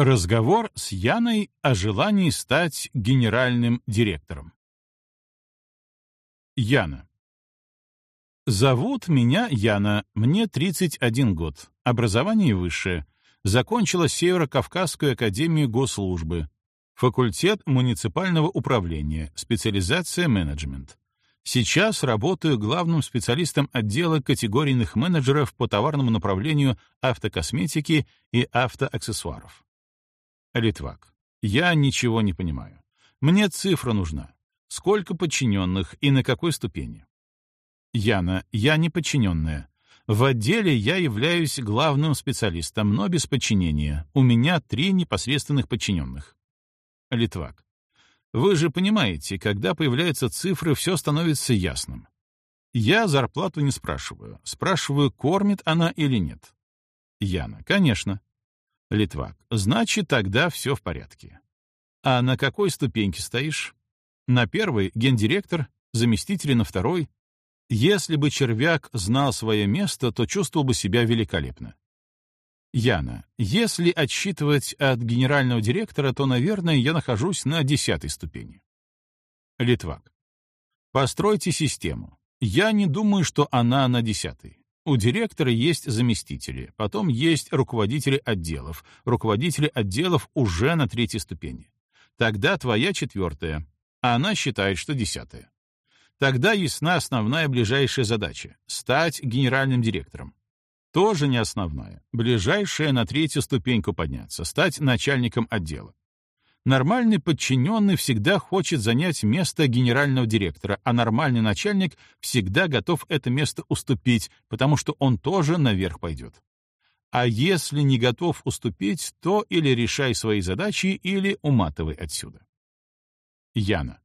Разговор с Яной о желании стать генеральным директором. Яна. Зовут меня Яна, мне 31 год, образование высшее. Закончила Северо-Кавказскую академию госслужбы, факультет муниципального управления, специализация менеджмент. Сейчас работаю главным специалистом отдела категорийных менеджеров по товарному направлению автокосметики и автоаксессуаров. Литвак. Я ничего не понимаю. Мне цифра нужна. Сколько подчиненных и на какой ступени? Яна. Я не подчиненная. В отделе я являюсь главным специалистом, но без подчинения. У меня три непосредственных подчиненных. Литвак. Вы же понимаете, когда появляются цифры, все становится ясным. Я зарплату не спрашиваю. Спрашиваю, кормит она или нет. Яна. Конечно. Литвак. Значит, тогда все в порядке. А на какой ступеньке стоишь? На первой — гендиректор, заместители на второй. Если бы червяк знал свое место, то чувствовал бы себя великолепно. Яна, если отсчитывать от генерального директора, то, наверное, я нахожусь на десятой ступени. Литвак. Постройте систему. Я не думаю, что она на десятой. У директора есть заместители, потом есть руководители отделов. Руководители отделов уже на третьей ступени. Тогда твоя четвертая, а она считает, что десятая. Тогда ясна основная ближайшая задача — стать генеральным директором. Тоже не основная. Ближайшая на третью ступеньку подняться, стать начальником отдела. Нормальный подчиненный всегда хочет занять место генерального директора, а нормальный начальник всегда готов это место уступить, потому что он тоже наверх пойдет. А если не готов уступить, то или решай свои задачи, или уматывай отсюда. Яна.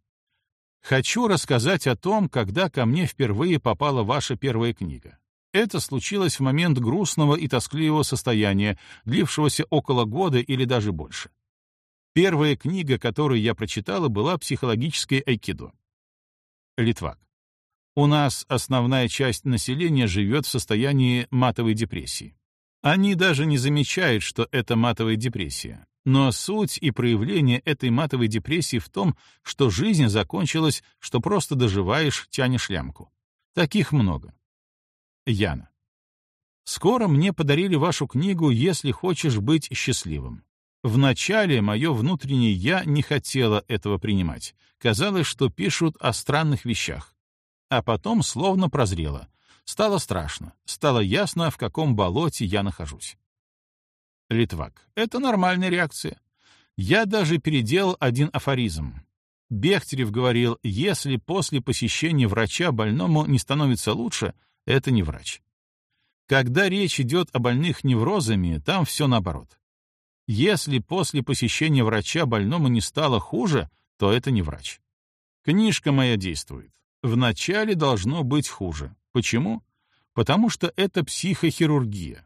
Хочу рассказать о том, когда ко мне впервые попала ваша первая книга. Это случилось в момент грустного и тоскливого состояния, длившегося около года или даже больше. Первая книга, которую я прочитала, была «Психологическое айкидо». Литвак. У нас основная часть населения живет в состоянии матовой депрессии. Они даже не замечают, что это матовая депрессия. Но суть и проявление этой матовой депрессии в том, что жизнь закончилась, что просто доживаешь, тянешь лямку. Таких много. Яна. Скоро мне подарили вашу книгу «Если хочешь быть счастливым». Вначале мое внутреннее «я» не хотело этого принимать. Казалось, что пишут о странных вещах. А потом словно прозрело. Стало страшно. Стало ясно, в каком болоте я нахожусь. Литвак. Это нормальная реакция. Я даже переделал один афоризм. Бехтерев говорил, если после посещения врача больному не становится лучше, это не врач. Когда речь идет о больных неврозами, там все наоборот. Если после посещения врача больному не стало хуже, то это не врач. Книжка моя действует. Вначале должно быть хуже. Почему? Потому что это психохирургия.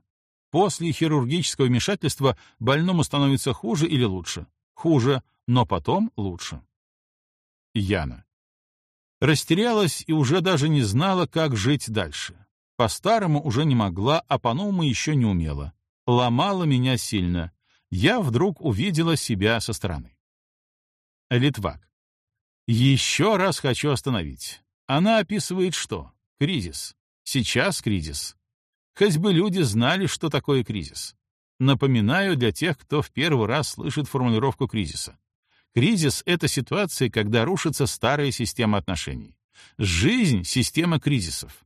После хирургического вмешательства больному становится хуже или лучше? Хуже, но потом лучше. Яна. Растерялась и уже даже не знала, как жить дальше. По-старому уже не могла, а по-новому еще не умела. Ломала меня сильно. Я вдруг увидела себя со стороны. Литвак. Еще раз хочу остановить. Она описывает что? Кризис. Сейчас кризис. Хоть бы люди знали, что такое кризис. Напоминаю для тех, кто в первый раз слышит формулировку кризиса. Кризис — это ситуация, когда рушится старая система отношений. Жизнь — система кризисов.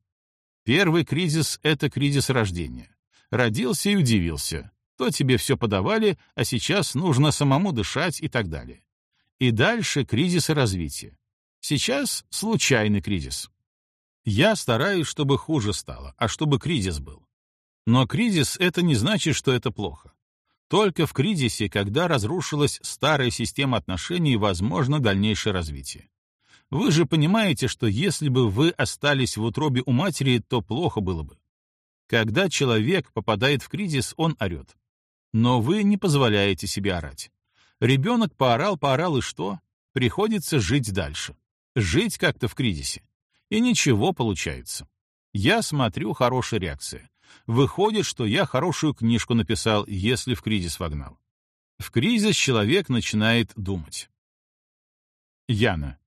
Первый кризис — это кризис рождения. Родился и удивился. То тебе все подавали, а сейчас нужно самому дышать и так далее. И дальше кризисы развития. Сейчас случайный кризис. Я стараюсь, чтобы хуже стало, а чтобы кризис был. Но кризис — это не значит, что это плохо. Только в кризисе, когда разрушилась старая система отношений, возможно дальнейшее развитие. Вы же понимаете, что если бы вы остались в утробе у матери, то плохо было бы. Когда человек попадает в кризис, он орет. Но вы не позволяете себе орать. Ребенок поорал, поорал, и что? Приходится жить дальше. Жить как-то в кризисе. И ничего получается. Я смотрю, хорошая реакция. Выходит, что я хорошую книжку написал, если в кризис вогнал. В кризис человек начинает думать. Яна.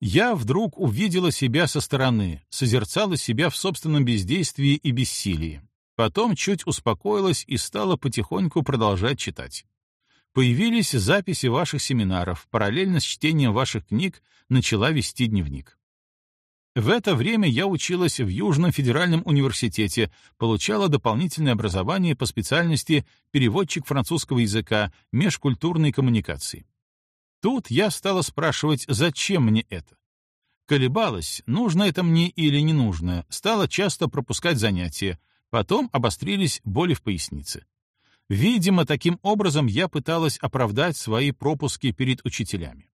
Я вдруг увидела себя со стороны, созерцала себя в собственном бездействии и бессилии. Потом чуть успокоилась и стала потихоньку продолжать читать. Появились записи ваших семинаров, параллельно с чтением ваших книг начала вести дневник. В это время я училась в Южном федеральном университете, получала дополнительное образование по специальности переводчик французского языка, межкультурной коммуникации. Тут я стала спрашивать, зачем мне это. Колебалась, нужно это мне или не нужно, стала часто пропускать занятия, потом обострились боли в пояснице. Видимо, таким образом я пыталась оправдать свои пропуски перед учителями.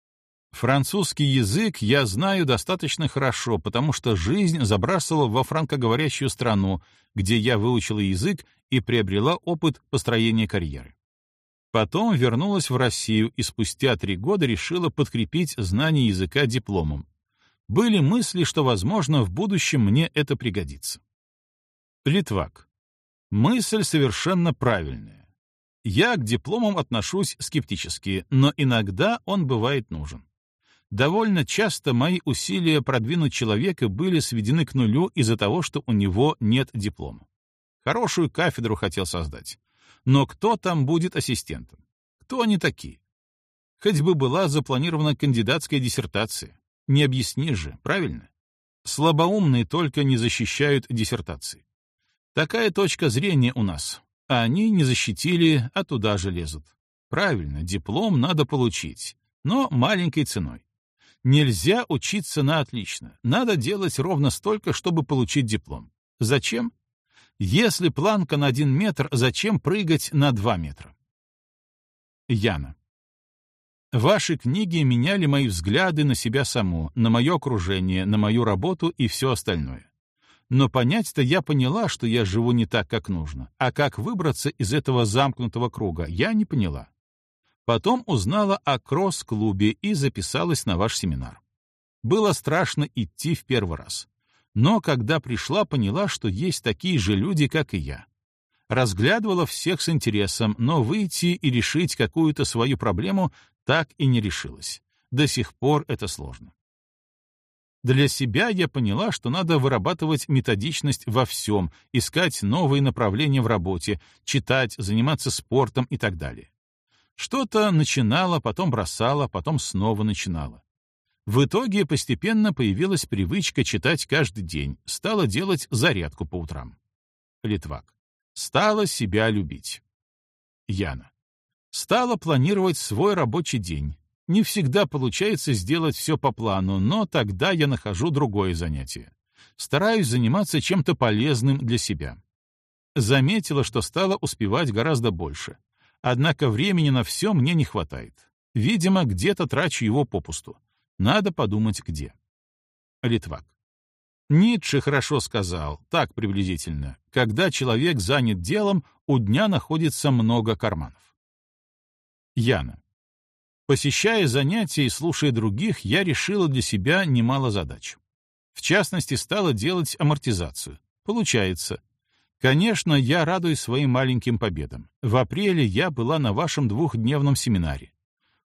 Французский язык я знаю достаточно хорошо, потому что жизнь забрасывала во франкоговорящую страну, где я выучила язык и приобрела опыт построения карьеры. Потом вернулась в Россию и спустя три года решила подкрепить знание языка дипломом. Были мысли, что, возможно, в будущем мне это пригодится. Литвак. Мысль совершенно правильная. Я к дипломам отношусь скептически, но иногда он бывает нужен. Довольно часто мои усилия продвинуть человека были сведены к нулю из-за того, что у него нет диплома. Хорошую кафедру хотел создать. Но кто там будет ассистентом? Кто они такие? Хоть бы была запланирована кандидатская диссертация. Не объяснишь же, правильно? Слабоумные только не защищают диссертации. Такая точка зрения у нас. А они не защитили, а туда же лезут. Правильно, диплом надо получить, но маленькой ценой. Нельзя учиться на отлично. Надо делать ровно столько, чтобы получить диплом. Зачем? Если планка на один метр, зачем прыгать на два метра? Яна. Ваши книги меняли мои взгляды на себя саму, на мое окружение, на мою работу и все остальное. Но понять-то я поняла, что я живу не так, как нужно. А как выбраться из этого замкнутого круга, я не поняла. Потом узнала о кросс-клубе и записалась на ваш семинар. Было страшно идти в первый раз. Но когда пришла, поняла, что есть такие же люди, как и я. Разглядывала всех с интересом, но выйти и решить какую-то свою проблему так и не решилась. До сих пор это сложно. Для себя я поняла, что надо вырабатывать методичность во всем, искать новые направления в работе, читать, заниматься спортом и так далее. Что-то начинала, потом бросала, потом снова начинала. В итоге постепенно появилась привычка читать каждый день, стала делать зарядку по утрам. Литвак. Стала себя любить. Яна. Стала планировать свой рабочий день. Не всегда получается сделать все по плану, но тогда я нахожу другое занятие. Стараюсь заниматься чем-то полезным для себя. Заметила, что стала успевать гораздо больше. Однако времени на все мне не хватает. Видимо, где-то трачу его попусту. Надо подумать, где. Литвак. Ницше хорошо сказал, так приблизительно. Когда человек занят делом, у дня находится много карманов. Яна. Посещая занятия и слушая других, я решила для себя немало задач. В частности, стала делать амортизацию. Получается, Конечно, я радуюсь своим маленьким победам. В апреле я была на вашем двухдневном семинаре.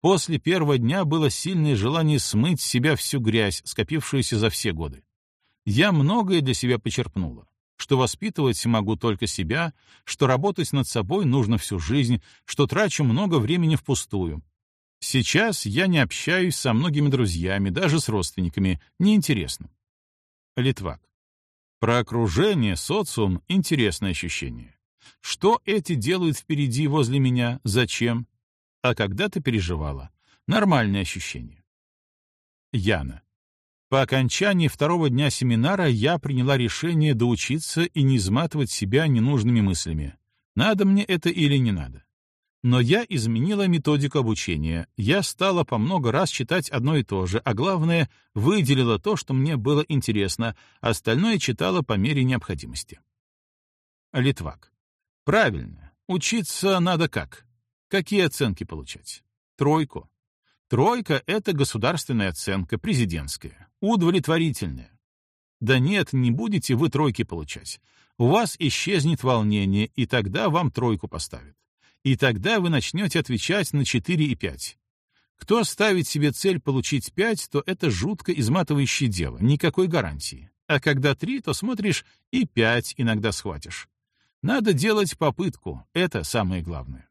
После первого дня было сильное желание смыть с себя всю грязь, скопившуюся за все годы. Я многое для себя почерпнула. Что воспитывать могу только себя, что работать над собой нужно всю жизнь, что трачу много времени впустую. Сейчас я не общаюсь со многими друзьями, даже с родственниками, неинтересно. Литвак. Про окружение, социум — интересное ощущение. Что эти делают впереди возле меня, зачем? А когда ты переживала? Нормальное ощущение. Яна. По окончании второго дня семинара я приняла решение доучиться и не изматывать себя ненужными мыслями. Надо мне это или не надо. Но я изменила методику обучения. Я стала по много раз читать одно и то же, а главное, выделила то, что мне было интересно, остальное читала по мере необходимости. Литвак. Правильно. Учиться надо как? Какие оценки получать? Тройку. Тройка — это государственная оценка, президентская, удовлетворительная. Да нет, не будете вы тройки получать. У вас исчезнет волнение, и тогда вам тройку поставят И тогда вы начнете отвечать на 4 и 5. Кто ставит себе цель получить 5, то это жутко изматывающее дело, никакой гарантии. А когда 3, то смотришь и 5 иногда схватишь. Надо делать попытку, это самое главное.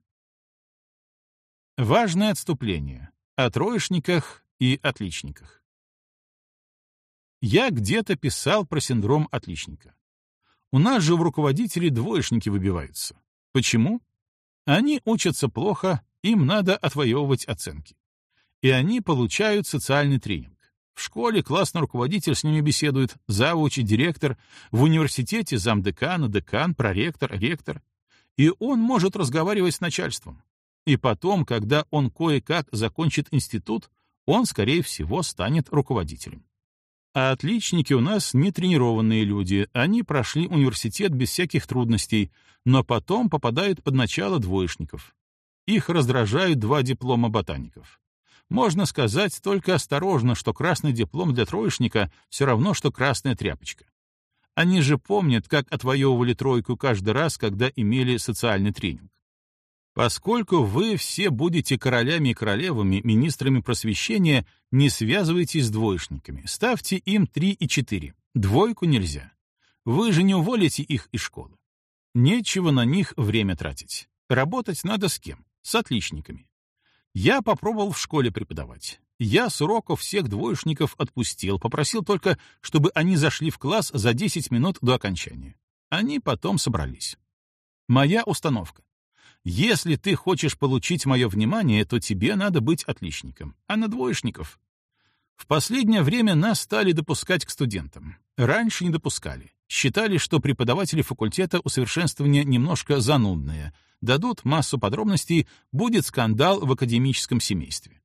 Важное отступление о троечниках и отличниках. Я где-то писал про синдром отличника. У нас же в руководителей двоечники выбиваются. Почему? Они учатся плохо, им надо отвоевывать оценки. И они получают социальный тренинг. В школе классный руководитель с ними беседует, завуч и директор, в университете замдекана, декан, проректор, ректор. И он может разговаривать с начальством. И потом, когда он кое-как закончит институт, он, скорее всего, станет руководителем. А отличники у нас не тренированные люди, они прошли университет без всяких трудностей, но потом попадают под начало двоечников. Их раздражают два диплома ботаников. Можно сказать только осторожно, что красный диплом для троечника все равно, что красная тряпочка. Они же помнят, как отвоевывали тройку каждый раз, когда имели социальный тренинг. Поскольку вы все будете королями и королевами, министрами просвещения, не связывайтесь с двоечниками. Ставьте им 3 и 4. Двойку нельзя. Вы же не уволите их из школы. Нечего на них время тратить. Работать надо с кем? С отличниками. Я попробовал в школе преподавать. Я с уроков всех двоечников отпустил, попросил только, чтобы они зашли в класс за 10 минут до окончания. Они потом собрались. Моя установка. Если ты хочешь получить мое внимание, то тебе надо быть отличником, а на двоечников. В последнее время нас стали допускать к студентам. Раньше не допускали. Считали, что преподаватели факультета усовершенствования немножко занудные. Дадут массу подробностей, будет скандал в академическом семействе.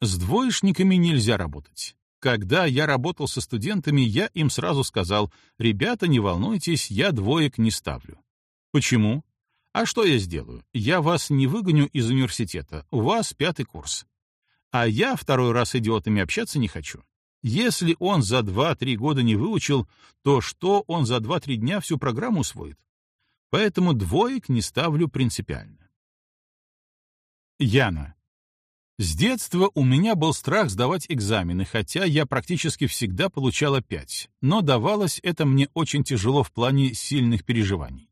С двоечниками нельзя работать. Когда я работал со студентами, я им сразу сказал, «Ребята, не волнуйтесь, я двоек не ставлю». Почему? А что я сделаю? Я вас не выгоню из университета, у вас пятый курс. А я второй раз идиотами общаться не хочу. Если он за 2-3 года не выучил, то что он за 2-3 дня всю программу усвоит? Поэтому двоек не ставлю принципиально. Яна. С детства у меня был страх сдавать экзамены, хотя я практически всегда получала 5, но давалось это мне очень тяжело в плане сильных переживаний.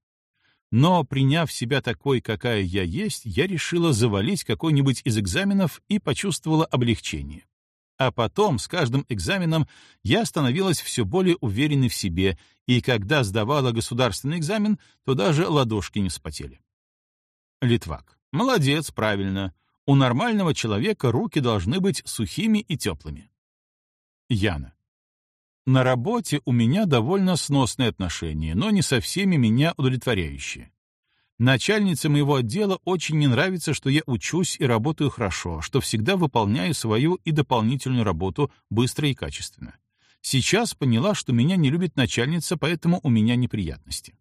Но, приняв себя такой, какая я есть, я решила завалить какой-нибудь из экзаменов и почувствовала облегчение. А потом, с каждым экзаменом, я становилась все более уверенной в себе, и когда сдавала государственный экзамен, то даже ладошки не вспотели. Литвак. Молодец, правильно. У нормального человека руки должны быть сухими и теплыми. Яна. На работе у меня довольно сносные отношения, но не со всеми меня удовлетворяющие. Начальнице моего отдела очень не нравится, что я учусь и работаю хорошо, что всегда выполняю свою и дополнительную работу быстро и качественно. Сейчас поняла, что меня не любит начальница, поэтому у меня неприятности.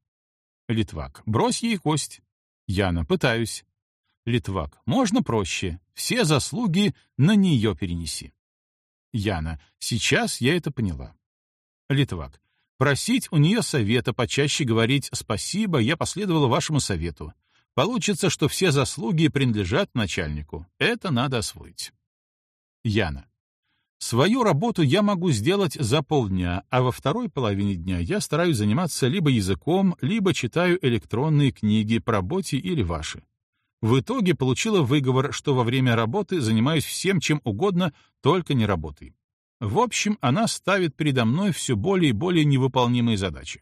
Литвак. Брось ей кость. Яна. Пытаюсь. Литвак. Можно проще. Все заслуги на нее перенеси. Яна. Сейчас я это поняла. Литвак. Просить у нее совета, почаще говорить «спасибо, я последовала вашему совету». Получится, что все заслуги принадлежат начальнику. Это надо освоить. Яна. Свою работу я могу сделать за полдня, а во второй половине дня я стараюсь заниматься либо языком, либо читаю электронные книги по работе или ваши. В итоге получила выговор, что во время работы занимаюсь всем, чем угодно, только не работой. В общем, она ставит передо мной все более и более невыполнимые задачи.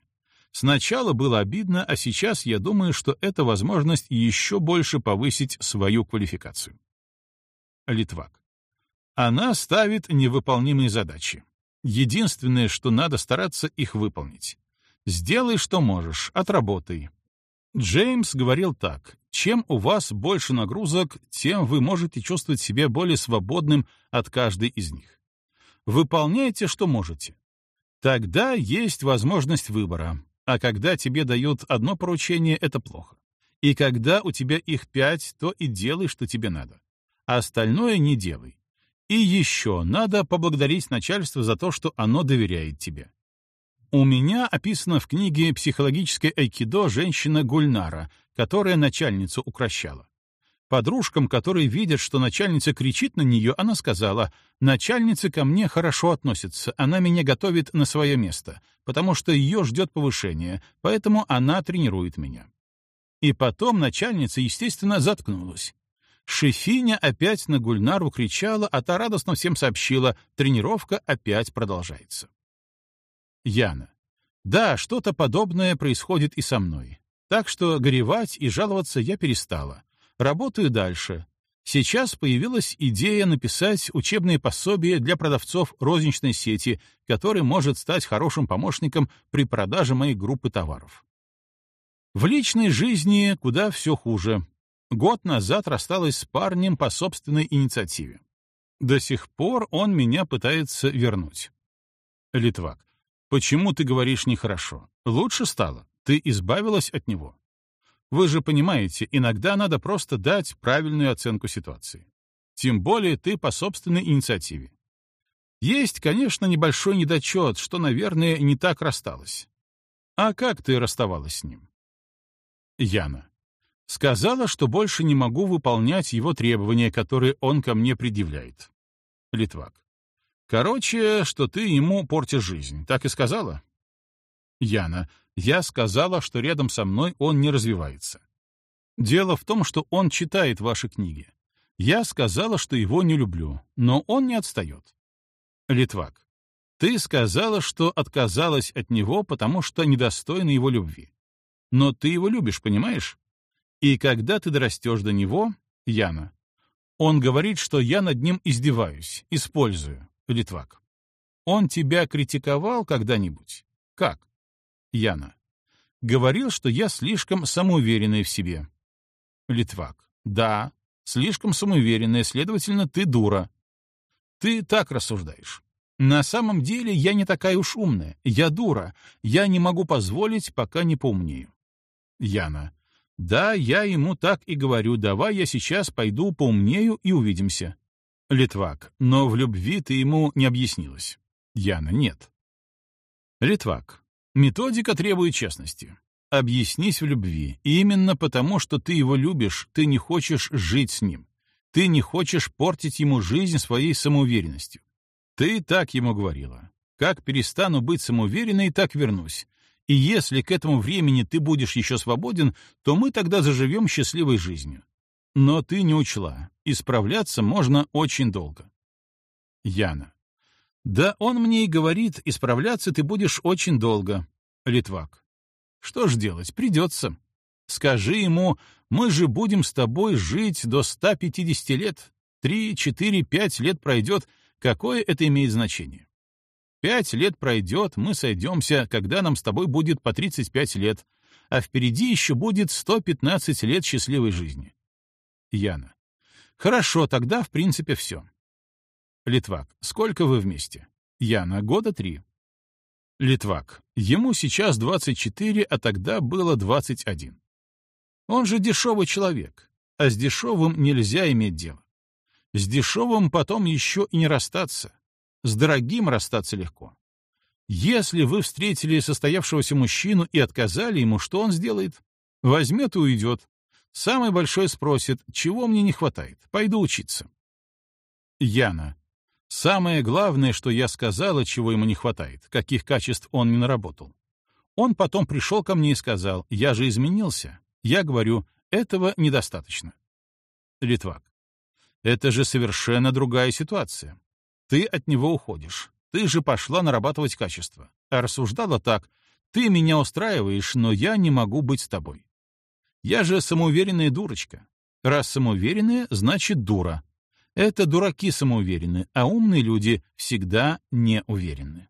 Сначала было обидно, а сейчас я думаю, что это возможность еще больше повысить свою квалификацию. Литвак. Она ставит невыполнимые задачи. Единственное, что надо стараться их выполнить. Сделай, что можешь, отработай. Джеймс говорил так, чем у вас больше нагрузок, тем вы можете чувствовать себя более свободным от каждой из них. Выполняйте, что можете. Тогда есть возможность выбора. А когда тебе дают одно поручение, это плохо. И когда у тебя их пять, то и делай, что тебе надо. А остальное не делай. И еще надо поблагодарить начальство за то, что оно доверяет тебе. У меня описана в книге «Психологическое айкидо» женщина Гульнара, которая начальницу укращала. Подружкам, которые видят, что начальница кричит на нее, она сказала, «Начальница ко мне хорошо относится, она меня готовит на свое место, потому что ее ждет повышение, поэтому она тренирует меня». И потом начальница, естественно, заткнулась. Шефиня опять на Гульнару кричала, а та радостно всем сообщила, тренировка опять продолжается. Яна. Да, что-то подобное происходит и со мной. Так что горевать и жаловаться я перестала. Работаю дальше. Сейчас появилась идея написать учебные пособия для продавцов розничной сети, который может стать хорошим помощником при продаже моей группы товаров. В личной жизни куда все хуже. Год назад рассталась с парнем по собственной инициативе. До сих пор он меня пытается вернуть. Литвак. Почему ты говоришь нехорошо? Лучше стало. Ты избавилась от него. Вы же понимаете, иногда надо просто дать правильную оценку ситуации. Тем более ты по собственной инициативе. Есть, конечно, небольшой недочет, что, наверное, не так рассталась. А как ты расставалась с ним? Яна. Сказала, что больше не могу выполнять его требования, которые он ко мне предъявляет. Литвак. Короче, что ты ему портишь жизнь. Так и сказала? Яна. Я сказала, что рядом со мной он не развивается. Дело в том, что он читает ваши книги. Я сказала, что его не люблю, но он не отстает. Литвак. Ты сказала, что отказалась от него, потому что недостойна его любви. Но ты его любишь, понимаешь? И когда ты дорастешь до него, Яна, он говорит, что я над ним издеваюсь, использую, Литвак. Он тебя критиковал когда-нибудь? Как? Яна. Говорил, что я слишком самоуверенная в себе. Литвак. Да, слишком самоуверенная, следовательно, ты дура. Ты так рассуждаешь. На самом деле я не такая уж умная. Я дура. Я не могу позволить, пока не поумнею. Яна. Да, я ему так и говорю. Давай я сейчас пойду поумнею и увидимся. Литвак. Но в любви ты ему не объяснилась. Яна. Нет. Литвак. Методика требует честности. Объяснись в любви. И именно потому, что ты его любишь, ты не хочешь жить с ним. Ты не хочешь портить ему жизнь своей самоуверенностью. Ты так ему говорила. Как перестану быть самоуверенной, так вернусь. И если к этому времени ты будешь еще свободен, то мы тогда заживем счастливой жизнью. Но ты не учла. Исправляться можно очень долго. Яна. Да он мне и говорит, исправляться ты будешь очень долго. Литвак. Что ж делать, придется. Скажи ему, мы же будем с тобой жить до 150 лет. Три, четыре, пять лет пройдет, какое это имеет значение? Пять лет пройдет, мы сойдемся, когда нам с тобой будет по 35 лет, а впереди еще будет 115 лет счастливой жизни. Яна. Хорошо, тогда в принципе все. Литвак. Сколько вы вместе? Яна. Года три. Литвак. Ему сейчас 24, а тогда было 21. Он же дешевый человек, а с дешевым нельзя иметь дело. С дешевым потом еще и не расстаться. С дорогим расстаться легко. Если вы встретили состоявшегося мужчину и отказали ему, что он сделает? Возьмет и уйдет. Самый большой спросит, чего мне не хватает, пойду учиться. Яна. Самое главное, что я сказала, чего ему не хватает, каких качеств он не наработал. Он потом пришел ко мне и сказал, я же изменился. Я говорю, этого недостаточно. Литвак. Это же совершенно другая ситуация. Ты от него уходишь. Ты же пошла нарабатывать качество. А рассуждала так. Ты меня устраиваешь, но я не могу быть с тобой. Я же самоуверенная дурочка. Раз самоуверенная, значит дура. Это дураки самоуверены, а умные люди всегда не уверены.